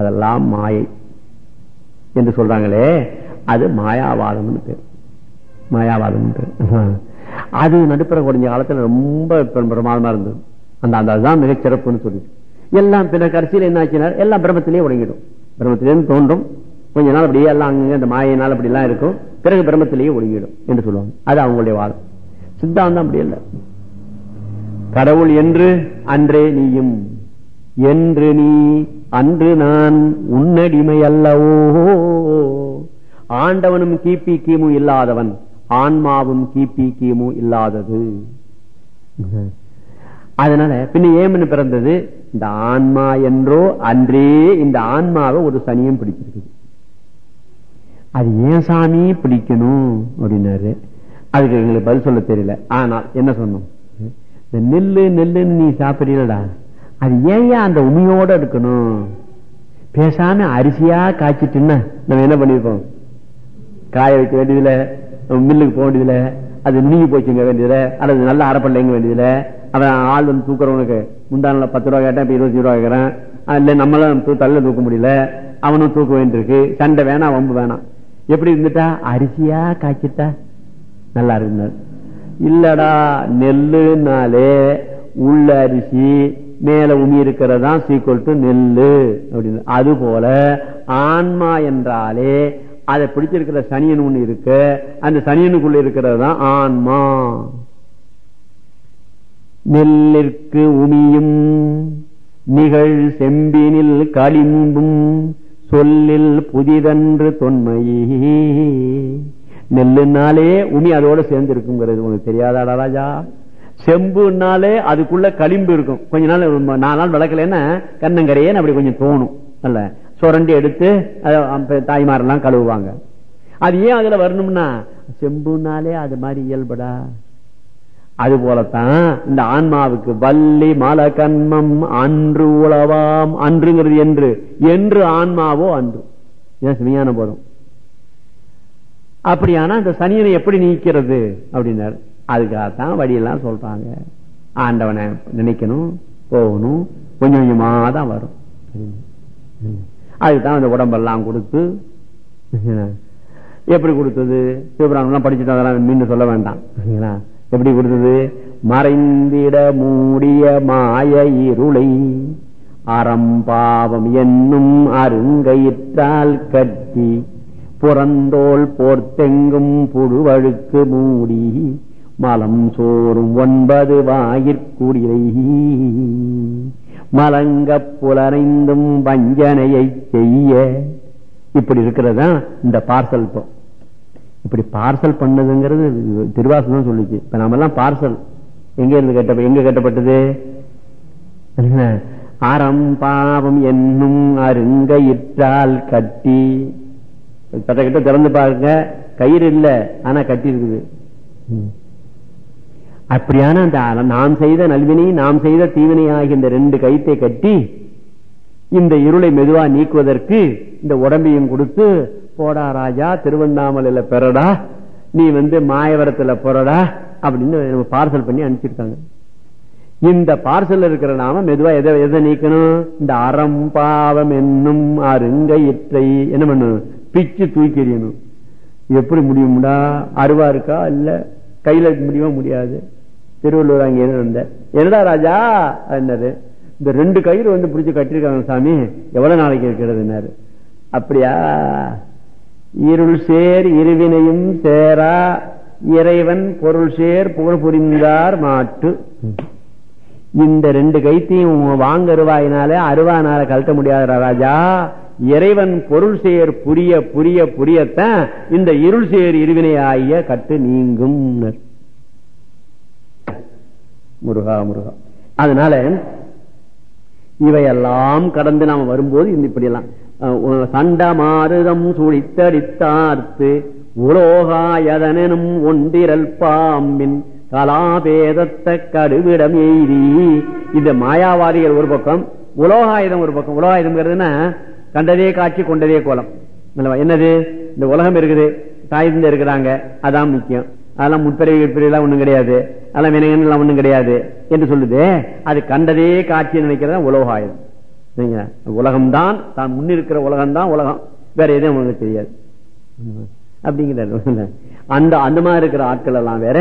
அதெல்லாம் மாயை. என்று சொல்றாங்களே அது மாயாவாதம் பேர். மாயாவாதம் பேர். அது நடுப்புற குறைஞ்ச காலத்துல ரொம்ப பிரமாதமா இருந்தது. அந்த அந்த அதுதான் மிகச் சிறப்புன்னு சொல்லிட்டு. எல்லாம் பின்ன கடைசியில் என்ன ஆச்சுன்னா எல்லாம் பிரம்மத்திலேயே ஒடுங்கிடும். பிரம்மத்திலேருந்து தோன்றும். கொஞ்ச நாள் அப்படியே எல்லாம் அங்க இந்த மாயினால் அப்படி எல்லாம் இருக்கும். பிறகு பிரம்மத்திலேயே ஒடுங்கிடும் என்று சொல்லுவாங்க. அது அவங்களுடைய வாதம். சித்தாந்தம் அப்படி இல்லை. கடவுள் என்று அன்றே நீயும். என்று நீ அன்று நான் உன்னடிமை அல்லவோ? ஆண்டவனும் கிபி கிமு இல்லாதவன் ஆன்மாவும் கிபி கிமு இல்லாதது. அதனால பின்ன ஏமனு பிறந்தது இந்த ஆன்மா என்றோ அன்றே இந்த ஆன்மாவை ஒரு சனியம் பிடிச்சிருக்குது அது ஏன் சாமி பிடிக்கணும் அப்படின்னாரு. அதுக்கு எங்களுக்கு பதில் சொல்ல தெரியல. ஆனால் என்ன சொன்னோம்? இந்த நெல்லு நெல்லுன்னு நீ சாப்பிடலடா அது ஏன் அந்த உமையோட இருக்கணும்? பேசாம அரிசியா காய்ச்சிட்டுன்னா நம்ம என்ன பண்ணிருக்கோம்? காய வைக்க வேண்டியதுல மில்லுக்கு போக வேண்டியதுல அது நீங்கி போச்சுங்க வேண்டியதுல அல்லது நல்ல அரைப்பள்ளைங்க வேண்டியதுல அவன் ஆள் வந்து தூக்குறவனுக்கு முந்தான பத்து ரூபா கேட்டா இப்ப இருபத்தி ரூபா கேட்கறான் இல்ல நம்மளும் தள்ள தூக்க முடியல. அவனும் தூக்க வேண்டியிருக்கு. சண்டை வேணாம் வம்பு வேணாம் எப்படி இருந்துட்டா? அரிசியா காய்ச்சிட்டா நல்லா இருந்தார் இல்லடா நெல்லுனாலே உள்ள அரிசி மேல உமி இருக்கிறதா? சீக்குவல் டு நெல்லு. அப்படின்னு. அது போல ஆன்மா என்றாலே அதை பிடிச்சிருக்கிற சனியன் ஒண்ணு இருக்கு. அந்த சனியனுக்குள்ள இருக்கிறது தான் ஆன்மா. நெல்லிற்கு உமியும் நிகழ் செம்பினில் களிம்பும் சொல்லில் புதிதன்று தொன்மையே. நெல்லுனாலே உமி அதோட சேர்ந்து இருக்குங்கிறது உனக்கு தெரியாதாடா ராஜா? செம்புனாலே அதுக்குள்ள களிம்பு இருக்கும். கொஞ்ச நாள் நாலு நாள் விளக்கலன்னா கண்ணங்கரையேன்னு அப்படி கொஞ்சம் தோணும். அல்ல சுரண்டி எடுத்து தாய்மாரெல்லாம் கழுவுவாங்க. அது ஏன் அதுல வரணும்னா செம்புனாலே அது மாதிரி இயல்படா. அது போலத்தான் இந்த ஆன்மாவுக்கு வள்ளி மல கண்மம் அன்று உளவாம் அன்றுங்கிறது என்று. என்று ஆன்மாவோ அன்று. விஞ்ஞானம் போதும்? அப்படியானா இந்த சனியனை எப்படி நீக்கிறது? அப்படின்னாரு. அதுக்காகத்தான் வழியெல்லாம் சொல்றாங்க. ஆண்டவனை நினைக்கணும் போகணும் கொஞ்சம் கொஞ்சமா தான் வரும். அதுதான் அந்த உடம்பெல்லாம் கொடுத்து எப்படி கொடுத்தது? சிவபிராமணம் படிச்சுட்டு அதெல்லாம் மீண்டும் சொல்ல வேண்டாம். எப்படி கொடுத்தது? மறைந்திட மூடிய மாய இருளை அறம்பாவம் என்னும் அருங்கயிற்றால் கட்டி புறந்தோல் போர்த்தெங்கும் புழுவழுக்கு மூடி மலம் சோறும் ஒன்பது வாயிற்குடிலை மலங்க புலனைந்தும் வஞ்சனையை செய்ய. இப்படி இருக்கிறதா இந்த பார்சல் இப்போ இப்படி பார்சல் பண்ணதுங்கிறது திருவாசனம் சொல்லிச்சு. இப்ப நாம எல்லாம் பார்சல். எங்க இருந்து கட்ட எங்க கட்டப்பட்டது? அறம் பாவம் என்னும் அருங்க இற்றால் கட்டி. கட்ட கிட்ட திறந்து பாருங்க. கயிறு இல்ல ஆனா கட்டி இருக்குது அப்படியான அந்த நாம் செய்த நல்வினை நாம் செய்த தீவினை ஆகிய இந்த ரெண்டு கயிற்றை கட்டி இந்த இருளை மெதுவா நீக்குவதற்கு இந்த உடம்பையும் கொடுத்து போடா ராஜா திருவண்ணாமலையில பெறடா நீ வந்து மாயவரத்துல போறடா அப்படின்னு நம்ம பார்சல் பண்ணி அனுப்பிச்சிருக்காங்க. இந்த பார்சல் இருக்கிற நாம மெதுவா எதை எதை நீக்கணும்? இந்த அறம் பாவம் என்னும் அருங்கயிற்றை என்ன பண்ணணும்? பிச்சு தூக்கி எறியணும். எப்படி முடியும்டா? அருவா இருக்கா? இல்ல கையில முடியுமா? முடியாது. திருவள்ளூர் அங்கே இருந்த என்னடா ராஜா? என்னது? இந்த ரெண்டு கயிறு வந்து பிடிச்சி கட்டிருக்காங்க சாமி. எவ்வளவு நாளைக்கு இருக்கிறது அப்படியா? இருள் சேர் இருவினையும் சேரா. இறைவன் பொருள் சேர் புகழ் புரிந்தார் மாட்டு. இந்த ரெண்டு கைத்தையும் வாங்க அருவாயினால அருவானால கழட்ட முடியாத ராஜா. இறைவன் பொருள் சேர் புரிய புரிய புரியத்தான் இந்த இருள் சேர் இருவினை ஆகிய கட்டு நீங்கும் முருகா முருகா. அதனால இவையெல்லாம் கடந்து நாம வரும்போது இந்த இப்படி எல்லாம் சண்ட மாறுதம் சுழித்தடித்தார்த்து உலோகாயதனும் ஒன்றிரல் பாம்பின் கலாபேதத்த கடுவிடம் எய்தி இந்த மாயாவாதிகள் ஒரு பக்கம் உலோகாயுதம் ஒரு பக்கம். உலோகாயுதம்ங்கிறதுனா கண்டதே காட்சி கொண்டதே கோலம். என்னது? இந்த உலகம் இருக்குது தாய்ந்த இருக்கிறாங்க அதான் முக்கியம். அதெல்லாம் முற்பிறவி எல்லாம் ஒன்றும் கிடையாது. அதெல்லாம் வினயன் எல்லாம் ஒண்ணும் கிடையாது என்று சொல்லுது. அது கண்டதே காட்சி நினைக்கிறதா. உலோகாயுதம். ஆயுதம் உலகம்தான் தான் முன்னிருக்கிற உலகம்தான் உலகம். வேற எதுவும் உங்களுக்கு தெரியாது. அப்படிங்கிறார். அந்த அந்த மாதிரி இருக்கிற ஆட்கள் எல்லாம் வேற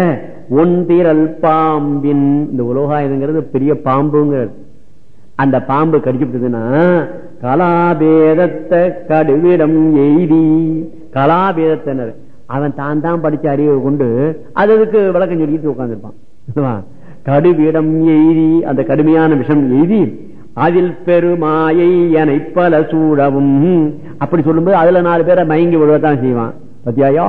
ஒன்றிரல் பாம்பின் இந்த உலோகாயுதங்கிறது பெரிய பாம்புங்கிறது. அந்த பாம்பு கடிச்சுட்டதுன்னா கலாபேதத்தை கடுவிடம் எய்தி கலாபேதத்தினர் அவன் தான் தான் படிச்ச அறிவை கொண்டு அது அதுக்கு விளக்கம் சொல்லிட்டு உட்காந்துருப்பான் கடுவிடம் எய்தி அந்த கடுமையான விஷம் எய்தி அதில் பெருமாயை என பல சூழவும். அப்படி சொல்லும்போது அதுல நாலு பேரை மயங்கி விழுவத்தான் செய்வான். பத்தியாயா?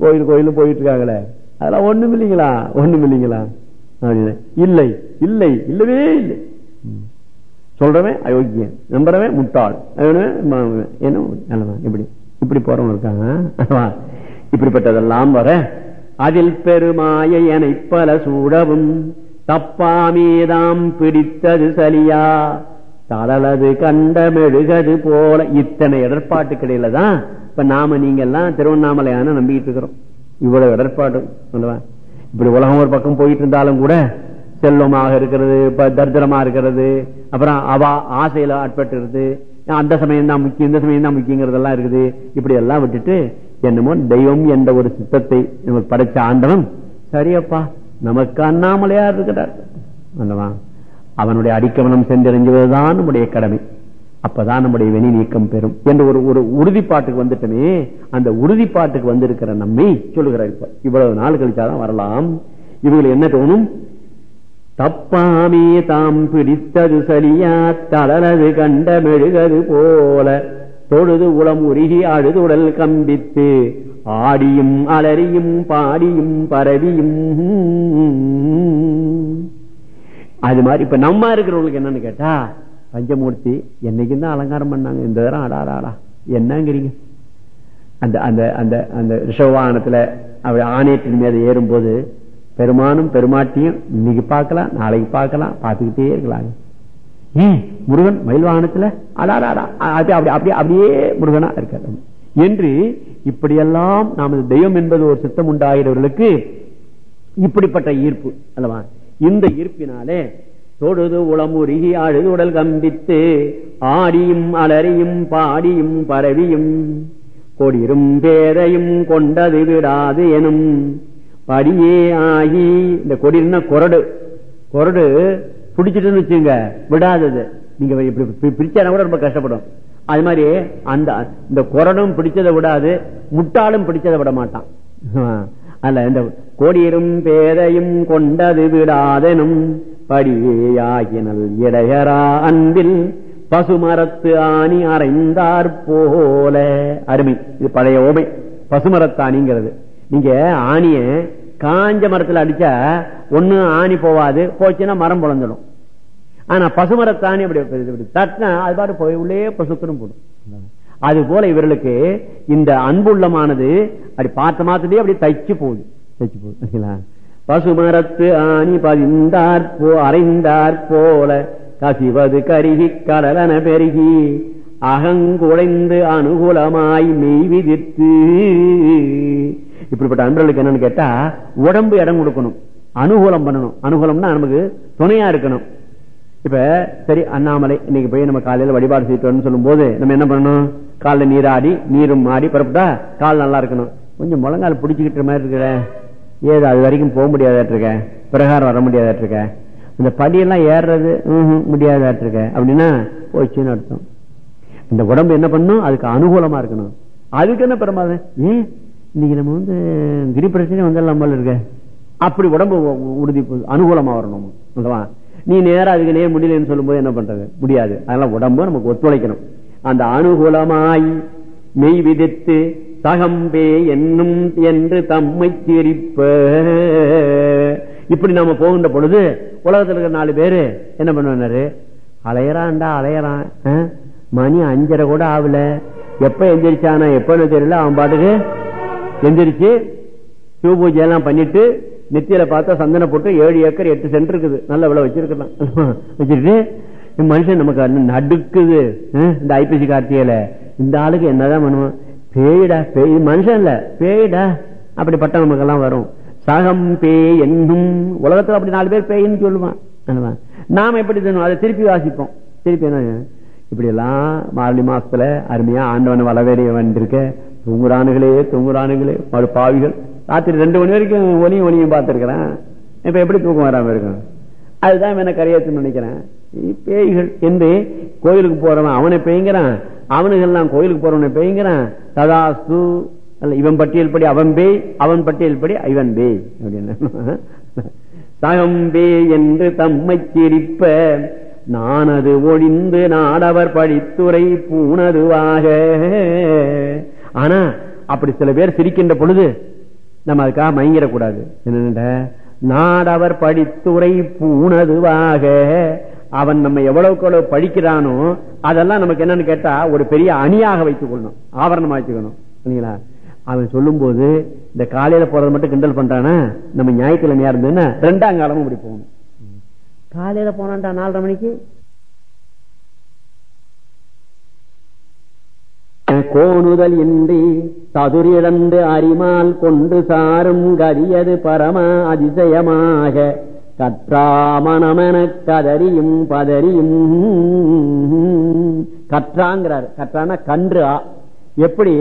கோயில் கோயில் போயிட்டு இருக்காங்களே அதெல்லாம் ஒண்ணும் இல்லைங்களா? ஒண்ணும் இல்லைங்களா? அப்படின்னு. இல்லை இல்லை இல்லவே இல்லை. சொல்றவன் அயோக்கியன் நம்புறவன் முட்டாள். என்ன? நல்லவன் இப்படி இப்படி போறவங்க இருக்காங்க. இப்படிப்பட்டதெல்லாம் வர அதில் பெருமாயை என பல சூடவும் தப்பாமீதாம் பிடித்தது சலியா. தளலது கண்ட மெழுகது போல இத்தனை இடர்பாட்டுக்கிடையில தான் இப்ப நாம நீங்க எல்லாம் திருவண்ணாமலையான நம்பிக்கிட்டு இருக்கிறோம். இவ்வளவு இடர்பாடு இப்படி உலகம் ஒரு பக்கம் போயிட்டு இருந்தாலும் கூட செல்வமாக இருக்கிறது இப்ப தரித்திரமா இருக்கிறது அப்புறம் அவ ஆசையில ஆட்பட்டுறது அந்த சமயம் தான் முக்கியம் இந்த சமயம் தான் முக்கியங்கிறதெல்லாம் இருக்குது. இப்படி எல்லாம் விட்டுட்டு என்னமோ தெய்வம் என்ற ஒரு சித்தத்தை நமக்கு படைச்ச ஆண்டவன் சரியப்பா நமக்கு அண்ணாமலையா இருக்கிறார். அல்லவா? அவனுடைய அடிக்கவனம் சென்றறிஞ்சுவதுதான் நம்முடைய கடமை. அப்பதான் நம்முடைய வெனி நீக்கம் பெறும் என்ற ஒரு ஒரு உறுதிப்பாட்டுக்கு வந்துட்டமே அந்த உறுதிப்பாட்டுக்கு வந்திருக்கிற நம்மை சொல்லுகிறார் இப்ப. இவ்வளவு நாள் கழிச்சாதான் வரலாம். இவங்களுக்கு என்ன தோணும்? தப்பாமே தாம் பிடித்தது சரியா தளரது கண்ட மெழுகது போல. தொழுது உளம் உருகி அழுதுடல் கம்பித்து ஆடியும் அலறியும் பாடியும் பரவியும். அது மாதிரி இப்ப நம்ம இருக்கிறவங்களுக்கு என்னன்னு கேட்டா பஞ்சமூர்த்தி என்னைக்கும் தான் அலங்காரம் பண்ணாங்க. இந்த தரம் அடாடாடா என்னங்கிறீங்க? அந்த அந்த அந்த அந்த ரிஷவானத்துல அவர் ஆணையத்தின் மீது ஏறும்போது பெருமானும் பெருமாட்டியும் இன்னைக்கு பார்க்கலாம் நாளைக்கு பார்க்கலாம் பார்த்துக்கிட்டே இருக்கலாம் ஏன்? முருகன் மயில் வாகனத்துல அடாடாடா அப்படி அப்படி அப்படி அப்படியே முருகனா இருக்காரு. என்று இப்படியெல்லாம் நமது தெய்வம் என்பது ஒரு சித்தம் உண்டாகிறவர்களுக்கு இப்படிப்பட்ட ஈர்ப்பு அல்லவா? இந்த ஈர்ப்பினாலே தொழுது உளமுருகி அழுது உடல் கம்பித்து ஆடியும் அலறியும் பாடியும் பரவியும் கொடிரும் பேரையும் கொண்டது விடாது எனும் படியே ஆகி இந்த கொடினா கொரடு கொரடு பிடிச்சிட்டுன்னு வச்சுங்க விடாதது. நீங்க இப்படி பிரிச்சானா கூட ரொம்ப கஷ்டப்படும். அது மாதிரி அந்த இந்த கொரடும் பிடிச்சதை விடாது முட்டாளும் பிடிச்சதை விட மாட்டான். அல்ல இந்த கொடியரும் பேதையும் கொண்டது விடாதெனும் படியேயாகினல் இடையரா அன்பில் பசுமரத்து ஆணி அறைந்தார் போல. அருமை. இது பழைய ஓமை. பசுமரத்தாணிங்கிறது நீங்க ஆணிய காஞ்ச மரத்துல அடிச்சா ஒண்ணு ஆணி போவாது போச்சுன்னா மரம் பொழந்துடும் ஆனா பசுமரத்தாணி அப்படி தட்டினா அது பாட்டு போய் உள்ளே பசுக்கணும் போடும். அது போல இவர்களுக்கு இந்த அன்புள்ளமானது அப்படி பார்த்த மாத்ததே அப்படி தைச்சு போகுது. தைச்சு போகுது. சரிங்களா? பசுமரத்து ஆணி பதிந்தாற் போ அறைந்தாற் போல கசிவது கருகி கடலன பெருகி அகங்குழைந்து அனுகூலமாய் மெய் விதித்து இப்படிப்பட்ட அன்பர்களுக்கு என்னன்னு கேட்டா உடம்பு இடம் கொடுக்கணும். அனுகூலம் பண்ணணும். அனுகூலம்னா நமக்கு துணையா இருக்கணும். இப்ப சரி அண்ணாமலை இன்னைக்கு போய் நம்ம காலையில வழிபாடு செய்யட்டோம்னு சொல்லும் போது நம்ம என்ன பண்ணணும்? காலில் நீராடி நீரும் மாடி பரப்புட்டா கால் நல்லா இருக்கணும். கொஞ்சம் முழங்கால் பிடிச்சிக்கிட்டு மாதிரி இருக்கிற ஏது அது வரைக்கும் போக முடியாதாட்டு இருக்க. பிரகாரம் வர முடியாதாட்டு இருக்க. இந்த படியெல்லாம் ஏறுறது ம்ஹும், முடியாதாட்டு இருக்க. அப்படின்னா போச்சுன்னு அர்த்தம். இந்த உடம்பு என்ன பண்ணும்? அதுக்கு அனுகூலமா இருக்கணும். அதுக்கு என்ன பிரமாதம்? ஏன்? இன்னைக்கு நம்ம வந்து கிரி பிரச்சனை வந்துடலாம் போல இருக்க. அப்படி உடம்பு உறுதி அனுகூலமா வரணும். அல்லவா நீ நேரா அதுக்கு நேரம் முடியலன்னு சொல்லும்போது என்ன பண்றது? முடியாது. அதனால உடம்பு நமக்கு ஒத்துழைக்கணும். அந்த அனுகூலமாய் மெய் விதித்து சகம்பே என்னும் என்று தம்மை திரிப்ப. இப்படி நாம போகின்ற பொழுது உலகத்துல இருக்கிற நாலு பேரு என்ன பண்ணுவாரு? அலையறான்டா அலையறான். மணி அஞ்சரை கூட ஆகல. எப்ப எந்திரிச்சானா எப்பன்னு தெரியல. அவன் பாட்டுக்கு எந்திரிச்சு சிவ பூஜை எல்லாம் பண்ணிட்டு நெத்தியில பார்த்தா சந்தன போட்டு ஏழு ஏக்கர் எட்டு சென்ட் இருக்குது. நல்ல விலை வச்சிருக்கலாம். வச்சுட்டு மனுஷன் நமக்கு நடுக்குது. இந்த ஐபிசி கார்த்திகையில. இந்த ஆளுக்கு என்னதான் பண்ணுவோம் பேய்டா பேய். மனுஷன் இல்ல. பேய்டா. அப்படிப்பட்ட நமக்கெல்லாம் வரும். சகம் பேய் என்னும் உலகத்துல அப்படி நாலு பேர் பேயின்னு சொல்லுவான். நாம எப்படி தரணும் அதை திருப்பி வாசிப்போம். திருப்பி என்ன இப்படி எல்லாம் மார்கழி மாசத்துல அருமையா ஆண்டவன் வளவேறிய வந்திருக்க தூங்குறானுகளே தூங்குறானுங்களே மறு பாவிகள். ராத்திரி ரெண்டு மணி வரைக்கும் ஒலியும் ஒலியும் பார்த்துருக்கிறேன். இப்ப எப்படி தூக்கம் வராம இருக்கும்? அதுதான் என்ன கரையாத்துன்னு நினைக்கிறேன். பேய்கள். என்று கோயிலுக்கு போறவன் அவனை பேய்ங்கிறான். அவனுகள்லாம் கோயிலுக்கு போறவனை பேய்ங்கிறான். ததாஸ்து அல்ல இவன் பட்டியல் படி அவன் பேய் அவன் பட்டியல் படி இவன் பேய். அப்படின்னு. தகம்பே என்று தம்மை சிரிப்ப. நானது ஒழிந்து நாடவர் படித்துறை பூனதுவாக. ஆனா அப்படி சில பேர் சிரிக்கின்ற பொழுது நம்ம அதுக்காக மயங்கிடக்கூடாது. என்ன நாடவர் படித்துறை பூனதுவாக அவன் நம்ம எவ்வளவுக்கு எவ்வளவு படிக்கிறானோ அதெல்லாம் நமக்கு என்னன்னு கேட்டா ஒரு பெரிய அணியாக வைத்துக் கொள்ளணும். ஆவரணமா வச்சுக்கணும் சரிங்களா அவன் சொல்லும் போது இந்த காலையில போறது மட்டும் கிண்டல் பண்றானா? நம்ம ஞாயிற்றுக்கிழமையா இருந்ததுன்னா ரெண்டாம் காலமும் இப்படி போகணும். காலையில போனான்டா நாலரை மணிக்கு? கோணுதல் இன்றி சதுரிழந்து அரிமால் கொண்டு சாரும் கரியது பரம அதிசயமாக. கற்றாமணமென கதறியும் பதறியும். கற்றாங்கிறார். கற்றான கன்று. எப்படி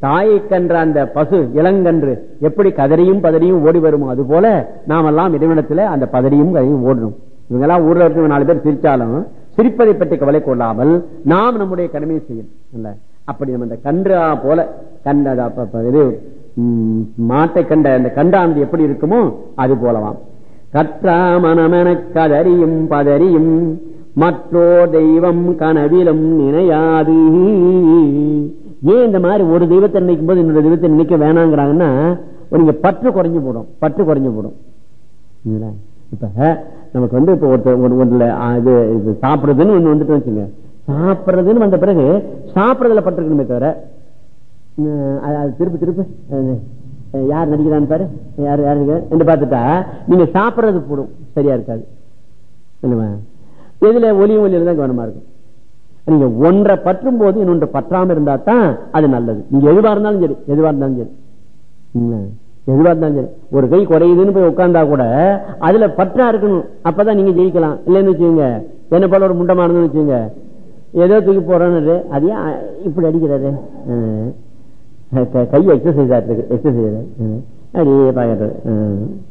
தாயை கன்ற அந்த பசு இளங்கன்று எப்படி கதறியும் பதறியும் ஓடி வருமோ அது போல நாமெல்லாம் இறைவனத்துல அந்த பதறியும் கதையும் ஓடணும். இவங்கெல்லாம் ஊர்ல இருக்கிற நாலு பேர் சிரிச்சாலும் சிரிப்பதை பற்றி கவலை கொள்ளாமல் நாம் நம்முடைய கடமையை செய்யணும். அப்படி நம்ம இந்த கன்றா போல கண்ட இது மாட்டை கண்ட அந்த கண்டானது எப்படி இருக்குமோ அது போலவாம். கற்றா மனமென கதறியும் பதறியும் மற்றோ தெய்வம் கனவிலும் நினையாது. ஏன் இந்த மாதிரி ஒரு தெய்வத்தை நினைக்கும் போது இன்னொரு தெய்வத்தை நினைக்க வேணாங்கிறாங்கன்னா நீங்க பற்று குறைஞ்சு போடும் பற்று குறைஞ்சு போடும். இப்ப நமக்கு வந்து இப்ப ஒருத்தர் ஒன்றுல இது சாப்பிடுறதுன்னு ஒண்ணு வந்துட்டு வச்சுங்க சாப்பிடுறதுன்னு வந்த பிறகு சாப்பிடுறதுல பட்டிருக்கணுமே தவிர அது திருப்பி யார் நடிக்கிறான்னு பாரு யாரு யாரு என்று பார்த்துட்டா நீங்க சாப்பிடுறது போடும். சரியா இருக்காது. இதுல ஒலியும் ஒலியில தான் கவனமா இருக்கும். நீங்க ஒன்றை பற்றும் போது இன்னொன்று பற்றாம இருந்தா தான் அது நல்லது. நீங்க எதுவா இருந்தாலும் சரி எதுவா இருந்தாலும் சரி. எதுவா இருந்தாலும் சரி. ஒரு கை குறையுதுன்னு போய் உட்கார்ந்தா கூட அதுல பற்றா இருக்கணும். அப்பதான் நீங்க ஜெயிக்கலாம். இல்லைன்னு வச்சுக்கோங்க. என்ன போல ஒரு முண்டமா இருந்துன்னு வச்சுங்க ஏதோ தூக்கி போறோன்னு அதையே இப்படி அடிக்கிறாரு கை எக்ஸசைஸ் ஆயிருக்கு எக்ஸசைஸ் அப்படியே பாக்கிறது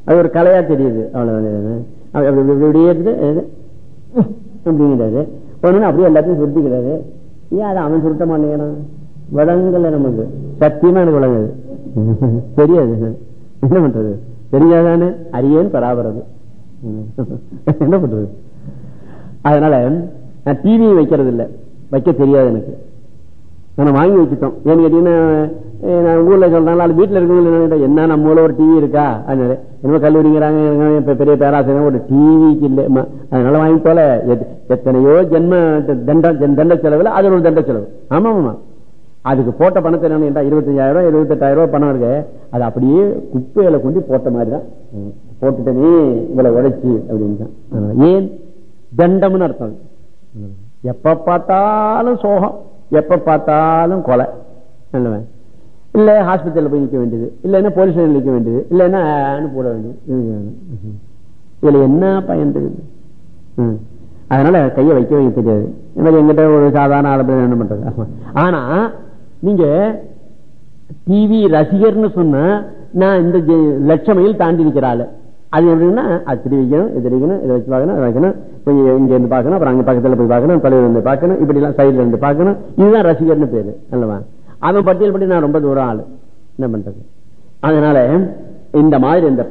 அது ஒரு கலையா தெரியுது அவ்வளவு இப்படியே இருக்குது அப்படிங்கிறாரு. ஒண்ணு அப்படியே எல்லாத்தையும் சுருட்டிக்கிறாரு. ஏன் அதை அவன் சுருட்ட மாட்டேங்கிறான்? விளங்கல நமக்கு. சத்தியமா எனக்கு விளங்குது தெரியாது. என்ன பண்றது? தெரியாதானே? அரியேன் பராபரது. என்ன பண்றது? அதனால நான் டிவி வைக்கிறது இல்லை வைக்க தெரியாது எனக்கு. நான் வாங்கி வச்சுட்டோம். ஏன்னு கேட்டீங்கன்னா நான் ஊர்ல சொல்றேன் அது வீட்டுல இருக்கவங்க என்ன நம்ம ஊரில் ஒரு டிவி இருக்கா? அதனால என்ன கல்லூரிங்கிறாங்க பெரிய பேராசிரியர் ஒரு டிவிக்கு இல்லை. அதனால வாங்கி போல எத்தனையோ ஜென்ம தண்ட தண்ட செலவுல அது ஒரு தண்ட செலவு. ஆமா ஆமா அதுக்கு போட்ட பணத்தை என்ன இருபத்தஞ்சாயிரம் இருபத்தெட்டாயிரம் ரூபாய் பணம் இருக்கு. அது அப்படியே குப்பையில கொண்டு போட்ட மாதிரி தான். போட்டுட்டனே இவ்வளவு உழைச்சி அப்படின்னு ஏன்? தண்டம்னு அர்த்தம். எப்ப பார்த்தாலும் சோகம் எப்ப பார்த்தாலும் கொலை. நல்லவன் இல்ல ஹாஸ்பிட்டல்ல போய் நிற்க வேண்டியது. இல்லைன்னா போலீஸ் ஸ்டேஷன் நிற்க வேண்டியது. இல்லைன்னா போட வேண்டியது. இதுல என்ன பயன் அதனால கையை வைக்க வைக்க தெரியாது எங்கிட்ட ஒரு சாதாரண ஆளு என்ன பண்றது? ஆனா நீங்க டிவி ரசிகர்னு சொன்னா நான் இந்த லட்ச தாண்டி நிக்கிற ஆளு. அது எப்படின்னா அது திரு வைக்கணும் இது வைக்கணும் இதை வச்சு பார்க்கணும் வைக்கணும். கொஞ்சம் இங்க இருந்து பார்க்கணும் அப்புறம் அங்க பக்கத்துல போய் பார்க்கணும் தொலைவில் இருந்து பார்க்கணும் இப்படி எல்லாம் சைட்ல இருந்து பார்க்கணும். இதுதான் ரசிகர்னு பேரு அல்லவா? அவன் பட்டியல் படி நான் ரொம்ப தூரம் ஆளு. என்ன பண்றது? அதனால இந்த மாதிரி இந்த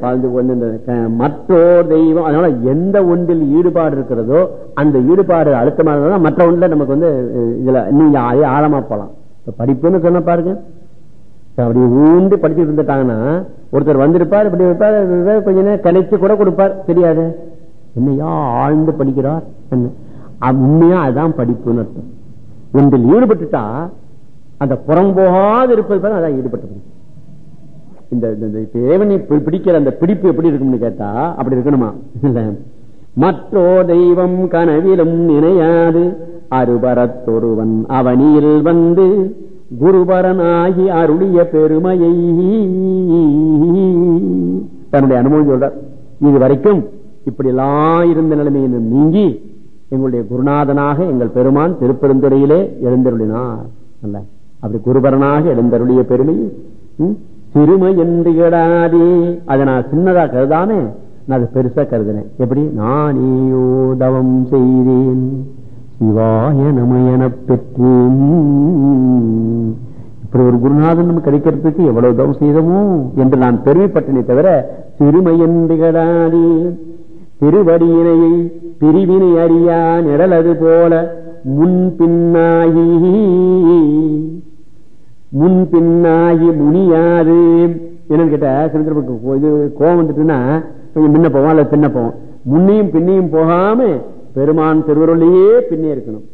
மற்றோர் தெய்வம் அதனால எந்த ஒன்றில் ஈடுபாடு இருக்கிறதோ அந்த ஈடுபாடு அழுத்தமாக மற்ற ஒன்றில் நமக்கு வந்து இதுல நீங்க ஆழமா போலாம். படிப்புன்னு சொன்ன பாருங்க. அப்படி ஊண்டு படிச்சுட்டு இருந்துட்டாங்கன்னா ஒருத்தர் வந்திருப்பார் இப்படி இருப்பார் கொஞ்ச நேரம் கலைச்சு கூட கொடுப்பார். தெரியாது. என்னையா ஆழ்ந்து படிக்கிறார் உண்மையா அதுதான் படிப்புன்னு அர்த்தம் ஒன்றில் ஈடுபட்டுட்டா அந்த புறம்போகாது இருப்பது அதான் ஈடுபட்டு இந்த தேவனை பிடிக்கிற அந்த பிடிப்பு எப்படி இருக்கும்னு கேட்டா அப்படி இருக்கணுமா? இல்ல. மற்றோ தெய்வம் கனவிலும் நினையாது. அருபரத்தொருவன் அவனியில் வந்து குருபரனாகி அருளிய பெருமையை. தன்னுடைய அனுபவம் சொல்றார். இது வரைக்கும் இப்படி எல்லாம் இருந்த நிலைமையை நீங்கி எங்களுடைய குருநாதனாக எங்கள் பெருமான் திருப்பெருந்துறையிலே எழுந்தருளினார். அல்ல அப்படி குருபரனாக எழுந்தருளிய பெருமை சிறுமை என்று கேடாதே அதை நான் சின்னதா கருதானே நான் அதை பெருசா கருதினேன். எப்படி? நானேயோ தவம் செய்தேன். சிவாய நமயன பெற்றேன். இப்படி ஒரு குருநாதன் நமக்கு கிடைக்கிறதுக்கு எவ்வளவு தவம் செய்தமோ என்று நான் பெருமைப்பட்டனே தவிர சிறுமை என்று கேடாதே திருவடியினையை பிரிவினை அறியா நிழலது போல முன் பின்னாகி முன் முனியாது. என்னன்னு கேட்டா சிலருக்கு இது கோவம் வந்துட்டுன்னா கொஞ்சம் முன்ன போவோம் அல்லது பின்ன போவோம். முன்னையும் பின்னையும் போகாம பெருமான் திருவருளையே பின்னே இருக்கணும்.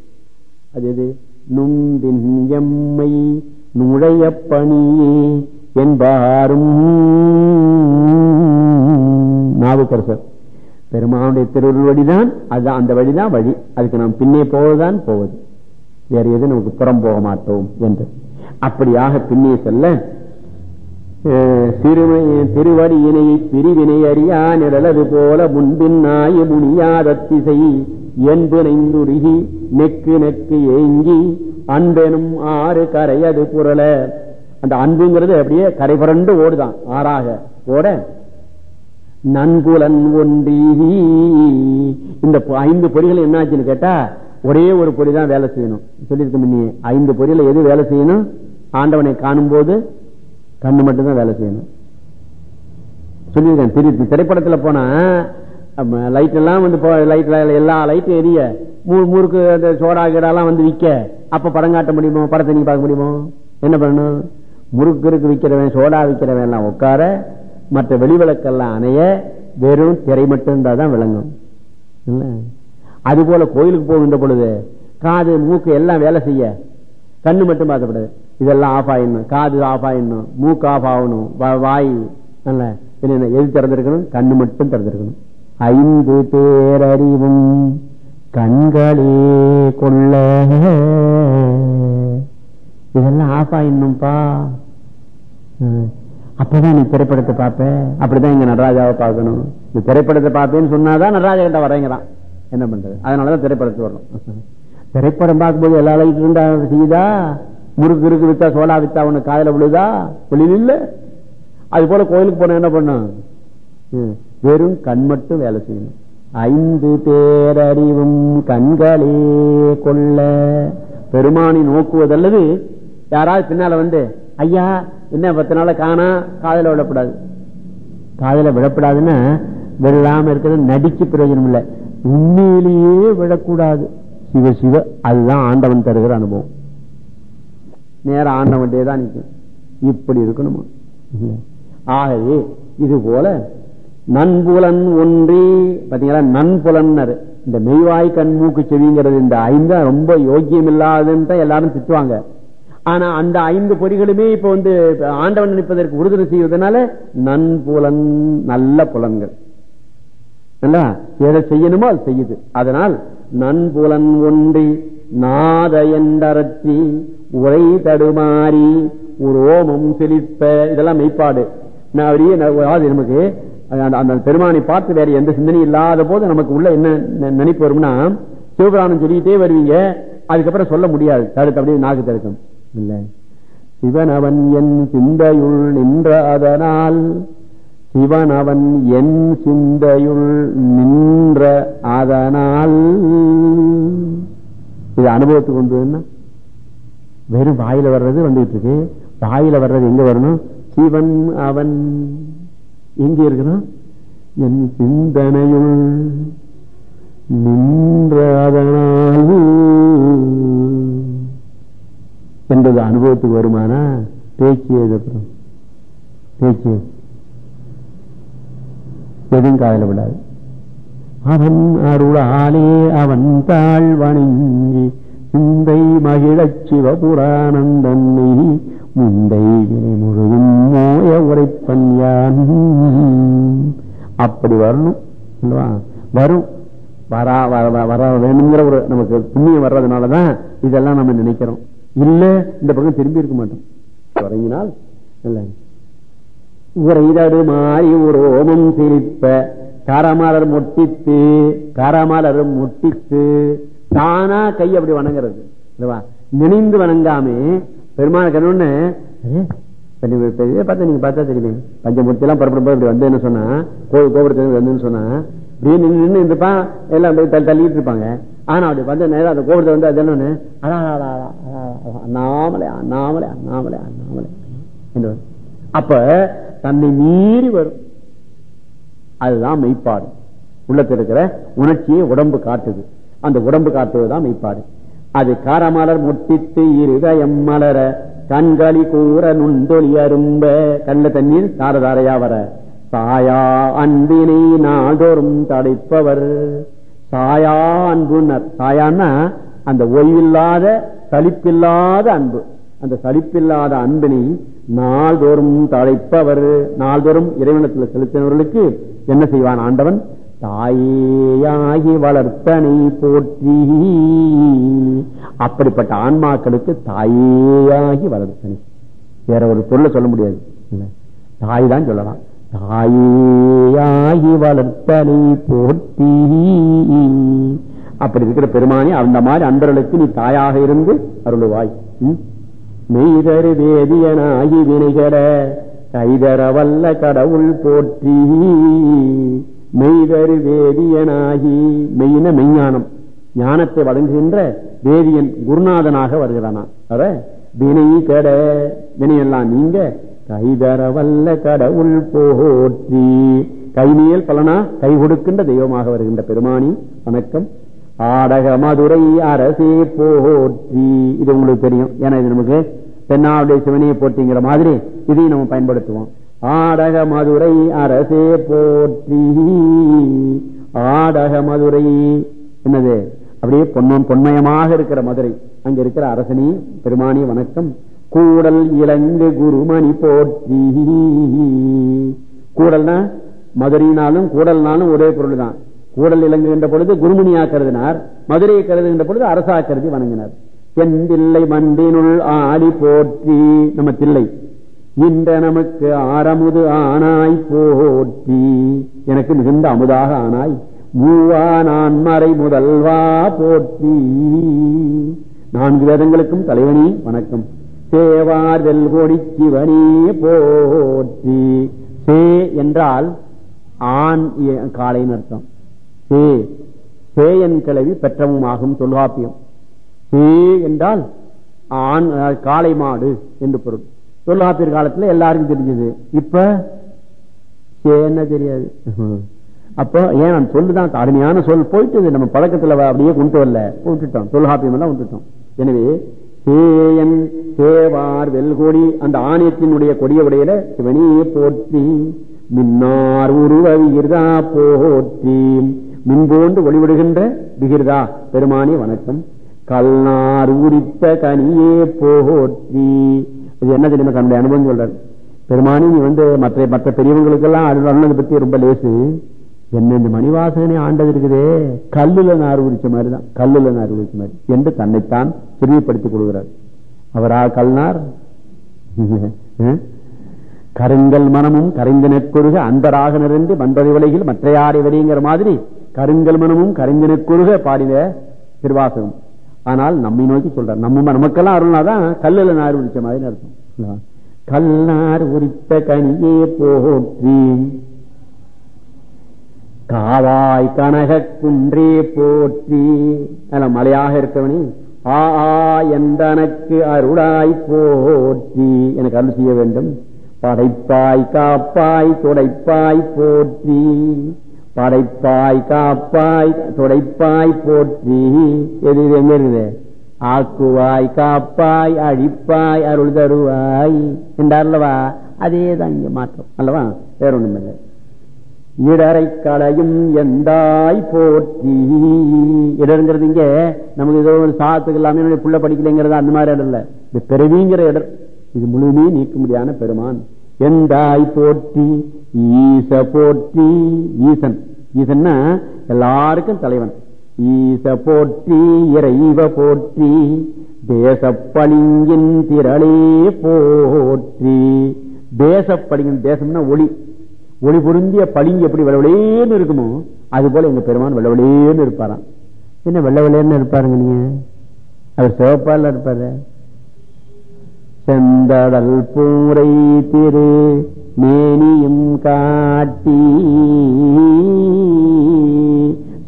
அது எது? நும்பின் எம்மை நுழைய பணியே என்பாரும். நாவுக்கரசர். பெருமானுடைய திருவருள் வழிதான் அதுதான் அந்த வழிதான் வழி. அதுக்கு நாம் பின்னே போவதுதான் போவது. வேற எது நமக்கு புறம் போக மாட்டோம் என்று. அப்படியாக பின்னே செல்ல அஹ், திருவடி இணையை பிரிவினை அறியா நிழலது போல முன்பின்னாய முனியாத திசை என்புனைந்துருகி நெக்கு நெக்கு ஏங்கி அன்பெனும் ஆறு கரையது புரள. அந்த அன்புங்கிறது அப்படியே கரை புரண்டு ஓடுதான். ஆறாக ஓட நன்குலன் ஒன்றி. இந்த பொ- ஐந்து பொறிகள் என்னாச்சுன்னு கேட்டா ஒரே ஒரு பொறி தான் வேலை செய்யணும். சொல்லியிருக்க முன்னே ஐந்து பொறியில எது வேலை செய்யணும்? ஆண்டவனை காணும் போது கண்ணு மட்டும்தான் வேலை செய்யணும். சொல்லியிருக்கேன். திரு திரைப்படத்துல போனா லைட் எல்லாம் வந்து லைட் எல்லா லைட்டும் எரிய. மூ- முறுக்கு அந்த சோடா கீடாலாம் வந்து விற்க அப்ப படம் காட்ட முடியுமோ? படத்தை நீங்க பார்க்க முடியுமோ? என்ன பண்ணணும்? முறுக்கு இருக்கு விற்கிறவன் சோடா விற்கிறவன் எல்லாம் உட்கார மற்ற வெளிவிளக்கெல்லாம் அணைய வெறும் திரை மட்டும் இருந்தால் தான் விளங்கும். அது போல கோயிலுக்கு போகின்ற பொழுது காது மூக்கு எல்லாம் வேலை செய்ய. கண்ணு மட்டும் பார்க்கப்படாது. இதெல்லாம் ஆஃப் ஆயிடணும். காது ஆஃப் ஆயிடணும். மூக்கு ஆஃப் ஆகணும். வாய் நல்ல என்ன எது திறந்திருக்கணும்? கண்ணு மட்டும் திறந்திருக்கணும். ஐந்து பேரறிவும் கண்களே கொள்ள. இதெல்லாம் ஆஃப் ஆயிடணும்பா. அப்பதான் நீ திரைப்படத்தை பார்ப்ப. அப்படிதான் இங்க நடராஜாவை பார்க்கணும். நீ திரைப்படத்தை பார்ப்பேன்னு சொன்னாதான் நடராஜா கிட்ட வரேங்கிறான். என்ன பண்றது? அதனாலதான் திரைப்படத்துக்கு வரணும். திரைப்படம் பார்க்கும்போது எல்லா லைட் இருந்தா செய்யுதா? முறுக்கு இருக்கு வித்தா சோடா வித்தா உனக்கு காதல விழுதா? வெளியில் இல்ல. அது போல கோயிலுக்கு போன என்ன பண்ணும்? வெறும் கண் மட்டும் வேலை செய்யணும். ஐந்து பேரறிவும் கண்களே கொள்ள. பெருமானி நோக்குவதல்லது. யாராவது பின்னால வந்து ஐயா என்ன பத்து நாள காணா காதல விடப்படாது காதல விடக்கூடாதுன்னா விழாம இருக்கிறது நடிச்சு பிரயோஜனம் இல்லை உண்மையிலேயே விழக்கூடாது. சிவ சிவ அதுதான் ஆண்டவன் தருகிற அனுபவம். நேர ஆண்டவன்டே தான் நிற்கும். இப்படி இருக்கணுமா? ஆகவே இது போல நன்புலன் ஒன்றி பாத்தீங்களா நன்புலன்னர் இந்த மெய்வாய் கண் மூக்கு செவிங்கிறது இந்த ஐந்து ரொம்ப யோக்கியம் இல்லாதுன்னு தான் எல்லாரும் திட்டுவாங்க. ஆனா அந்த ஐந்து பொறிகளுமே இப்ப வந்து ஆண்டவன் நினைப்பதற்கு உறுதுணை செய்வதனால நன்புலன் நல்ல புலன்கள். எதை செய்யணுமோ அது செய்யுது. அதனால் நன்புலன் ஒன்றி நாத என்றரற்றி உரை தடுமாறி ஒரு ஓமம் செழிப்ப. இதெல்லாம் மெய்ப்பாடு. நான் அதாவது நமக்கு அந்த- அந்த பெருமானை பார்த்து வேற எந்த சிந்தனையும் இல்லாத போது நமக்கு உள்ள என்ன நெ- நினைப்பு வரும்னா சிவபுராணம் சொல்லிட்டே வருவீங்க. அதுக்கப்புறம் சொல்ல முடியாது. தடுத்து அப்படியே நாக்கு தடுக்கும். இல்ல. சிவன் அவன் என் சிந்தையுள் நின்ற அதனால் சிவன் அவன் என் சிந்தையுள் நின்ற அதனால் இது அனுபவத்துக்கு கொண்டு வெறும் வாயில வர்றது வந்துட்டு இருக்கு வாயில வர்றது எங்க வரணும்? சிவன் அவன் எங்க இருக்கணும்? என் சிந்தனையுள் நின்ற அதனால் என்பது அனுபவத்துக்கு வருமானா? பேச்சு அப்புறம்? பேச்சு. எதுவும் காதல விடாது. அவன் அருளாலே அவன் தாழ் வணங்கி சிந்தை மகிழச் சிவபுராணந்தன்னை முந்தை வினை முழுதும் மோய உரைப்பன் யான். அப்படி வரணும் வரும். வரா வர வர- வர வேணுங்கிற ஒரு நமக்கு புண்ணியம் வர்றதுனாலதான் இதெல்லாம் நம்ம நினைக்கிறோம். இல்ல இந்த பக்கம் திரும்பி இருக்க மாட்டோம். தொடங்கினால் இல்லை உரைதடு மாறி ஒரு ஓமம் சிரிப்ப காராமாலர் முட்டித்து காரமாலர் முட்டித்து தானா கை அப்படி வணங்குறது. இல்லவா? நினைந்து வணங்காமே பெருமான கண்ணு பார்த்தா நீங்க பார்த்தா தெரியுமே பஞ்சமூர்த்தி எல்லாம் புறப்படும் போது இப்படி வந்து என்ன சொன்னா கோவில் கோபுரத்துக்கு வந்துன்னு சொன்னா நின்று நின்று இருந்துப்பான் எல்லாம் போய் தள்ளி தள்ளிட்டு இருப்பாங்க. ஆனா அப்படி வந்து நேரம் அந்த கோபுரத்தை வந்து அது என்னன்னு அண்ணாமலை அண்ணாமலை அண்ணாமலை அண்ணாமலை. என்று அப்ப தன்னை மீறி வரும். அதுதான் மெய்ப்பாடு. உள்ளத்தில் இருக்கிற உணர்ச்சியை உடம்பு காட்டுது. அந்த உடம்பு காட்டுவதுதான் மெய்ப்பாடு. அது காரமலர் முட்டித்து இருதயம் மலர கண்களி கூற நுண்தொழி அரும்ப கண்ட தண்ணீர் தாரதாரையா வர. சாயா அன்பினை நாள்தோறும் தடைப்பவர். சாயா அன்புன்னர் சாயான்னா அந்த ஓய்வில்லாத சலிப்பில்லாத அன்பு. அந்த சலிப்பில்லாத அன்பினை நாள்தோறும் தழைப்பவர் நாள்தோறும் இறைவனத்தில் செலுத்தினவர்களுக்கு என்ன செய்வான் ஆண்டவன்? தாயேயாகி வளர்த்தனை போற்றி. அப்படிப்பட்ட ஆன்மாக்களுக்கு தாயேயாகி வளர்த்தனை. வேற ஒரு சொல்ல சொல்ல முடியாது. தாய் தான் சொல்லலாம். தாயேயாகி வளர்த்தனை போற்றி. அப்படி இருக்கிற பெருமானி அந்த மாதிரி அன்பர்களுக்கு நீ தாயாக இருந்து அருளுவாய். மெய்தரு வேதியனாகி வினைகட கைதர வல்ல கடவுள் போற்றி. மெய்தரு வேதியனாகி மெய்ன மெய்ஞானம். ஞானத்தை வழங்குகின்ற வேதியன் குருநாதனாக வருகிறானா அத வினை கட வினையெல்லாம் நீங்க கைதர வல்ல கடவுள் போற்றி. கைமேல் பலனா கை கொடுக்கின்ற தெய்வமாக வருகின்ற பெருமானி வணக்கம். ஆடக மதுரை அரசே போற்றி. இது உங்களுக்கு தெரியும். ஏன்னா இது நமக்கு தென்னாவுடைய சிவனையை போற்றிங்கிற மாதிரி இதையும் நம்ம பயன்படுத்துவோம். ஆடக மதுரை அரசே போற்றி. ஆடக மதுரை. என்னது? அப்படியே பொன்மம் பொன்மயமாக இருக்கிற மதுரை. அங்க இருக்கிற அரசனி பெருமானி வணக்கம். கூடல் இளங்கு குருமணி போற்றி. கூடல்னா மதுரையினாலும் கூடல்னாலும் ஒரே பொருள் தான் கூடல் இலங்குகின்ற பொழுது குருமணியா கருதினார் மதுரையை கருதுகின்ற பொழுது அரசா கருதி வணங்கினார். என் தில்லை மண்டினுள் ஆடி போற்றி. நம்ம தில்லை. இன்ற நமக்கு ஆரமுது ஆனாய் போற்றி. எனக்கு மிகுந்த அமுதாக ஆனாய். மூவா நான் மறை முதல்வா போற்றி. நான்கு வேதங்களுக்கும் தலைவனே வணக்கம். சேவார் வெல்கோடி சிவனே போற்றி. சே என்றால் ஆண் எ- காளைன்னு அர்த்தம். சே சேயன் கிளவி பெற்றவும் ஆகும் தொல்காப்பியம். சே என்றால் ஆண் காளை மாடு என்று பொருள். தொல்காப்பியர் காலத்துல எல்லாருக்கும் தெரிஞ்சது. இப்ப என்ன தெரியாது. அப்போ ஏன் நான் சொல்லுதான்? அருமையான சொல். போயிட்டு நம்ம பழக்கத்துல அப்படியே கொண்டு வரல. விட்டுட்டோம் தொல்காப்பியம் எல்லாம் விட்டுட்டோம். எனவே சேயன் தேவார் வெல்கொடி அந்த ஆணையத்தினுடைய கொடிய உடையில சிவனியே போற்றி. மின்னார் உருவ விகிர்தா போற்றி. மின்போன்று ஒளிவிடுகின்ற விகிர்தா பெருமானி வணக்கம். கல்நார் உரித்த கனியே போற்றி. இது என்ன தெரியுமா தன்னுடைய அனுபவம் சொல்றாரு? பெருமானி நீ வந்து மற்ற மற்ற பெரியவங்களுக்கெல்லாம் அருள் அருளதை பத்தி ரொம்ப லேசு. என்ன இந்த மணிவாசகனை ஆண்டது இருக்குதே கல்லுல நார் உரிச்ச மாதிரிதான் கல்லுல நார் உரிச்ச மாதிரி என்று தன்னைத்தான் சிறுமைப்படுத்திக் கொள்கிறார். அவரா கல்நார்? கருங்கல் மனமும் கரைந்த நெற்கொருக அன்பராக நிறைந்து வன்பதை விலையில் மற்றையாரை வரைங்கிற மாதிரி கருங்கல் மனமும் கரைந்த நெற்கொருக பாடின திருவாசகம். ஆனால் நம்மை நோக்கி சொல்றார் நம்ம நமக்கெல்லாம் அருள்னாதான் கல்லுல நார் உரிச்ச மாதிரி அர்த்தம். கல்லார் உரித்த கனியே போற்றி. காவாய் கனக குன்றே போற்றி. அல்ல மலையாக இருக்கவனே. ஆ ஆ எந்தனக்கு அருளாய் போற்றி. எனக்கு அருள் செய்ய வேண்டும். படைப்பாய் காப்பாய் துடைப்பாய் போற்றி. படைப்பாய் காப்பாய் துடைப்பாய் போற்றி. எது இது எங்க இருக்குது ஆக்குவாய் காப்பாய் அழிப்பாய் அருள் தருவாய். என்றார்லவா அதேதான் இங்க மாற்றம். அல்லவா? வேற ஒண்ணும் இல்லை இடரை களையும் எந்தாய் போற்றி. இடருங்கிறது இங்க. நமக்கு ஏதோ ஒரு சாத்துக்கு எல்லாமே புள்ள படிக்கலைங்கிறது அந்த மாதிரி இடம் இல்ல இந்த பிறவிங்கிற இடம் இது முழுமே நீக்க முடியாத பெருமான். எந்தாய் போற்றி? ஈச போற்றி. ஈசன். ஈசன்னா எல்லாருக்கும் தலைவன். ஈச போற்றி இறைவ போற்றி. தேசப்பளிங்கின் திரளே போற்றி. தேசப்பளிங்கின் தேசம்னா ஒளி. ஒளி பொருந்திய பளிங்கு எப்படி வெள்ளவெளேன்னு இருக்குமோ அது போல எங்க பெருமான் வெள்ளவெளேன்னு இருப்பாராம். என்ன வெள்ள வெள்ளையன்னு இருப்பாருங்க நீங்க? அவர் சிவப்பால இருப்பாரு. செந்தடல் பூரை திரு மேனியும் காட்டி.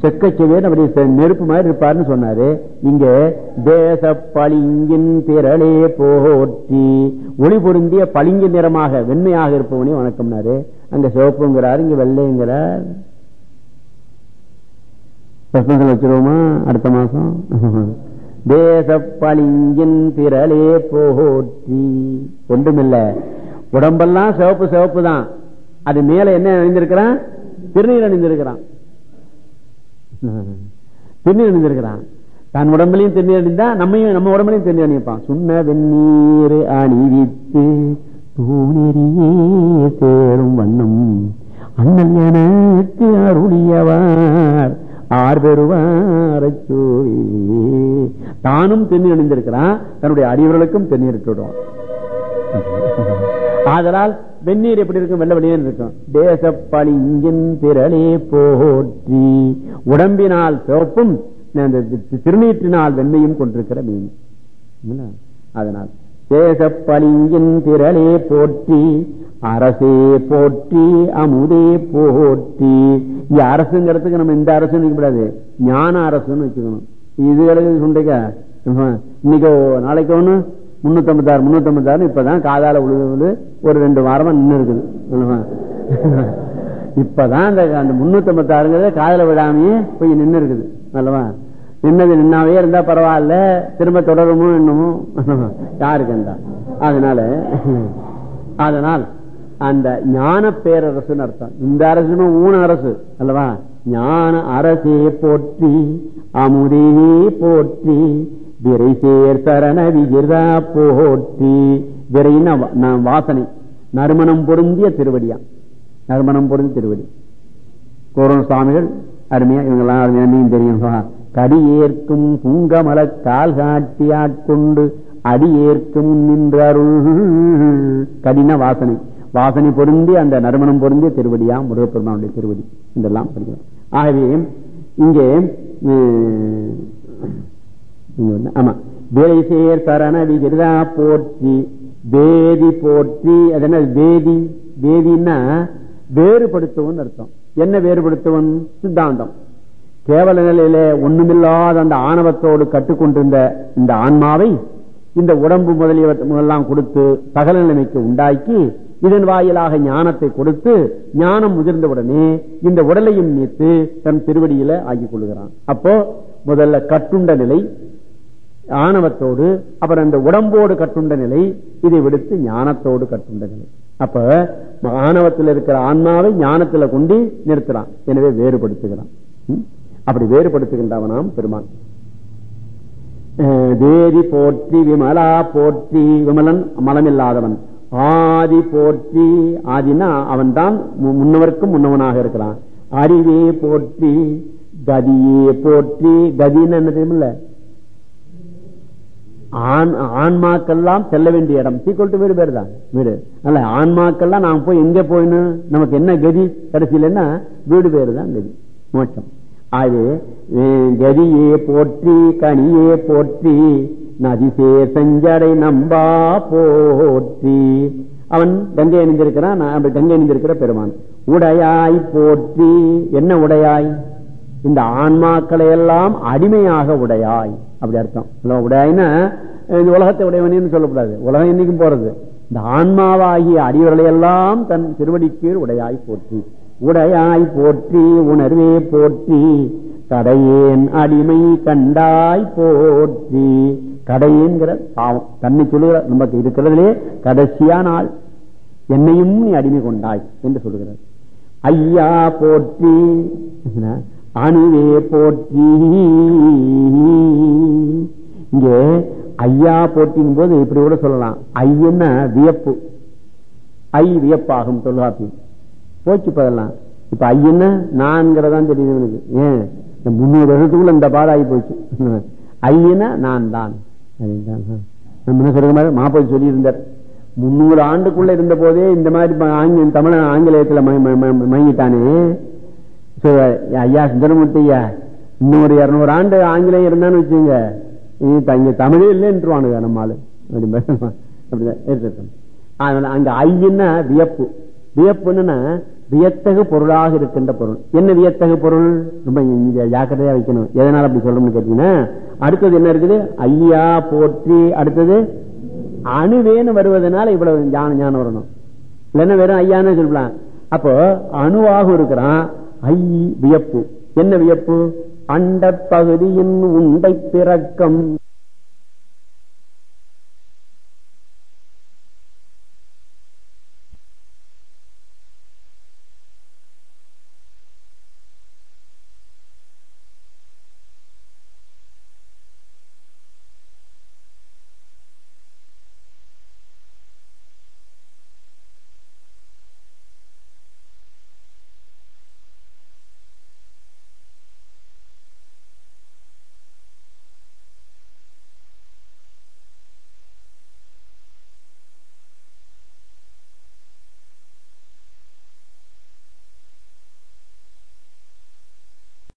செக்கச்செவேன் அப்படி செ- நெருப்பு மாதிரி இருப்பாருன்னு சொன்னாரு. இங்க தேச பளிங்கின் திரளே போற்றி. ஒளி பொருந்திய பளிங்கு நிறமாக வெண்மையாக இருப்பவனே வணக்கம்னாரு. அங்க சிவப்புங்கிறார் இங்க வெள்ளைங்கிறார். சஸ்பென்ஷன் வச்சிருவோமா? அடுத்த மாசம்? தேச பளிங்கின் திரளே போற்றி. ஒன்றுமில்ல. உடம்பெல்லாம் சிவப்பு சிவப்பு தான் அது மேல என்ன அணிந்திருக்கிறான்? திருநீர் அணிந்திருக்கிறான். திருநீர் அணிந்திருக்கிறான். தன் உடம்புலையும் திருநீர் அணிந்தா நம்மையும் நம்ம உடம்புலையும் திருநீர் அணிப்பான். சுண்ண வெந்நீர் அணிவித்து தூணெறியே சேரும் வண்ணம். அண்ணன் எனக்கு அருளியவார். ஆர் பெறுவார் தானும் தென்னி அணிந்திருக்கிறான். தன்னுடைய அறிவர்களுக்கும் தென்னீர் ஆதலால் வெந்நீர் எப்படி இருக்கும்? வெள்ள வெளியே இருக்கும். தேச பளிங்கின் திரளே போற்றி. உடம்பினால் சிவப்பும் அந்த திருநீற்றினால் வெண்மையும் கொண்டிருக்கிற மீன். அதனால் தேச திரளே போற்றி அரசே போற்றி அமுதே போற்றி. இங்க அரசுங்கிறதுக்கு நம்ம இந்த அரசு நிற்கக்கூடாது ஞான அரசுன்னு வச்சுக்கணும். இது கிடக்குது சுண்டைக்க இன்னைக்கு நாளைக்கு ஒண்ணு? முன்னூத்தம்பத்தாறு முன்னூத்தம்பத்தாறு இப்பதான் காதால விழுது ஒரு ரெண்டு வாரமா நின்று இருக்குது. இப்பதான் அந்த அந்த முன்னூத்தம்பத்தாறுங்கிறத காதல விடாமையே போய் நின்று இருக்குது. அல்லவா? நின்னது நின்னாவே இருந்தா பரவாயில்ல திரும்ப தொடருமோ என்னமோ. யாருக்கு இருந்தா அதனால அதனால் அந்த ஞான பேரரசுன்னு அர்த்தம். இந்த அரசுன்னு ஊன அரசு அல்லவா? ஞான அரசே போற்றி அமுதே போற்றி விரை சேர் சரண விகிதா போற்றி. விரைன்னா வாசனை. நறுமணம் பொருந்திய திருவடியா? நறுமணம் பொருந்திய திருவடி. கோரண சுவாமிகள் அருமையா இவங்கெல்லாம் அருமையா நீ தெரியும் வா. கடி ஏற்கும் புங்கமல கால் காட்டி ஆட்கொண்டு அடி ஏற்கும் நின்ற அருள் கடின வாசனை. வாசனை பொருந்தி அந்த நறுமணம் பொருந்திய திருவடியா முருகப்பெருமானுடைய திருவடி. இதெல்லாம் படிக்கிறோம். ஆகவே இங்கே உம், ஆமா. வேலைசேர் சரண விகிருதா போற்றி வேதி போற்றி அது வேதி வேதின்னா வேறுபடுத்துவன் அர்த்தம். என்ன வேறுபடுத்துவன்? சித்தாந்தம். கேவல நிலையில ஒண்ணுமில்லாத அந்த ஆணவத்தோடு கட்டுக்கொண்டிருந்த இந்த ஆன்மாவை இந்த உடம்பு முதலியவற்றெல்லாம் கொடுத்து சகல நிலைமைக்கு உண்டாக்கி இதன் வாயிலாக ஞானத்தை கொடுத்து ஞானம் முதிர்ந்தவுடனே இந்த உடலையும் நீத்து தன் திருவடியில ஆக்கிக் கொள்கிறான் அப்போ முதல்ல கட்டுண்ட நிலை ஆணவத்தோடு அப்புறம் இந்த உடம்போடு கட்டுண்ட நிலை இதை விடுத்து ஞானத்தோடு கட்டுண்ட நிலை. அப்ப ஆணவத்தில் இருக்கிற ஆன்மாவை ஞானத்துல கொண்டு நிறுத்துறான். எனவே வேறுபடுத்துகிறான். அப்படி வேறுபடுத்துகின்றவனாம் பெருமான். தேவி போற்றி விமலா போற்றி விமலன் மலமில்லாதவன். ஆதி போற்றி ஆதினா அவன் தான் முன்னவருக்கும் முன்னவனாக இருக்கிறான். அறிவே போற்றி கதியே போற்றி. கதின்னு என்ன தெரியுமில்ல? ஆண் ஆன்மாக்கெல்லாம் செல்ல வேண்டிய இடம். சீக்கிரம் டு வீடு பேர் தான். வீடு. அல்ல ஆன்மாக்கெல்லாம் நாம் போய் எங்க போயின்னு நமக்கு என்ன கதி? கடைசியில் என்ன? வீடு பேரு தான் கதி. மோட்சம். அது கதியே போற்றி கனியே போற்றி நதிசே செஞ்சடை நம்பா போற்றி. அவன் கங்கை அணிந்திருக்கிறான் நான் கங்கை அணிந்திருக்கிற பெருமான். உடையாய் போற்றி. என்ன உடையாய்? இந்த ஆன்மாக்களை எல்லாம் அடிமையாக உடையாய். அப்படி அர்த்தம். உடையாய்னா இந்த உலகத்தை உடையவனு சொல்லக்கூடாது. உலகம் என்னைக்கும் போறது. இந்த ஆன்மாவாகிய அடிவர்களை எல்லாம் தன் திருவடி கீழ் உடையாய் போற்றி. உடையாய் போற்றி உணர்வே போற்றி கடையேன் அடிமை கண்டாய் போற்றி. தடையேங்கிற பாவம். தன்னை சொல்லுகிற நமக்கு இருக்கிறதுலே கடைசியா நாள் என்னையும் நீ அடிமை கொண்டாய் என்று சொல்லுகிறார். ஐயா போற்றி அணுவே போற்றி. இங்கே ஐயா போற்றின் போது இப்படி கூட சொல்லலாம். ஐயன்னா வியப்பு. ஐ வியப்பாகும் தொல்காப்பியம். போச்சு பதெல்லாம் இப்ப ஐயன்னா நான்கிறதான் தெரியுது எனக்கு ஏன்? இந்த முன்னூறு வருஷத்துக்குள்ள இந்த பாடாகி போச்சு. ஐயனா நான் தான் அப்படின்ட்டான். நம்ம என்ன சொல்ற மாதிரி? மாப்பிள்ளை சொல்லியிருந்தார். முன்னூறு ஆண்டுக்குள்ள இருந்த போதே இந்த மாதிரி தமிழ ஆங்கிலேயத்துல ம- ம- மயங்கிட்டானே. ஐயா சுந்தரமூர்த்தி ஐயா இன்னொரு இருநூறு ஆண்டு ஆங்கிலேயம் இருந்தான்னு வச்சுங்க இங்க தமிழே இல்லைன்றுவானுங்க நம்ம ஆளு அப்படி அப்படிதான் அதனால அங்க ஐயன்னா வியப்பு. வியப்புன்னா வியத்தகு பொருளாக இருக்கின்ற பொருள். என்ன வியத்தகு பொருள்? ரொம்ப இங்க ஜாக்கிரதையா வைக்கணும். எதனால அப்படி சொல்லணும்னு கேட்டீங்கன்னா அடுத்தது என்ன இருக்குது? ஐயா போற்றி. அடுத்தது அணுவேன்னு வருவதனால இவ்வளவு ஞான ஞானம் வரணும். இல்லைன்னா வெறும் ஐயான்னு சொல்லலாம் அப்போ அணுவாக இருக்கிறான் ஐ வியப்பு. என்ன வியப்பு? அண்ட பகுதியின் உண்டை பிறக்கம்.